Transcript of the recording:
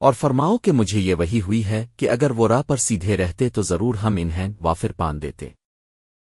اور فرماؤ کہ مجھے یہ وہی ہوئی ہے کہ اگر وہ راہ پر سیدھے رہتے تو ضرور ہم انہیں وافر پان دیتے۔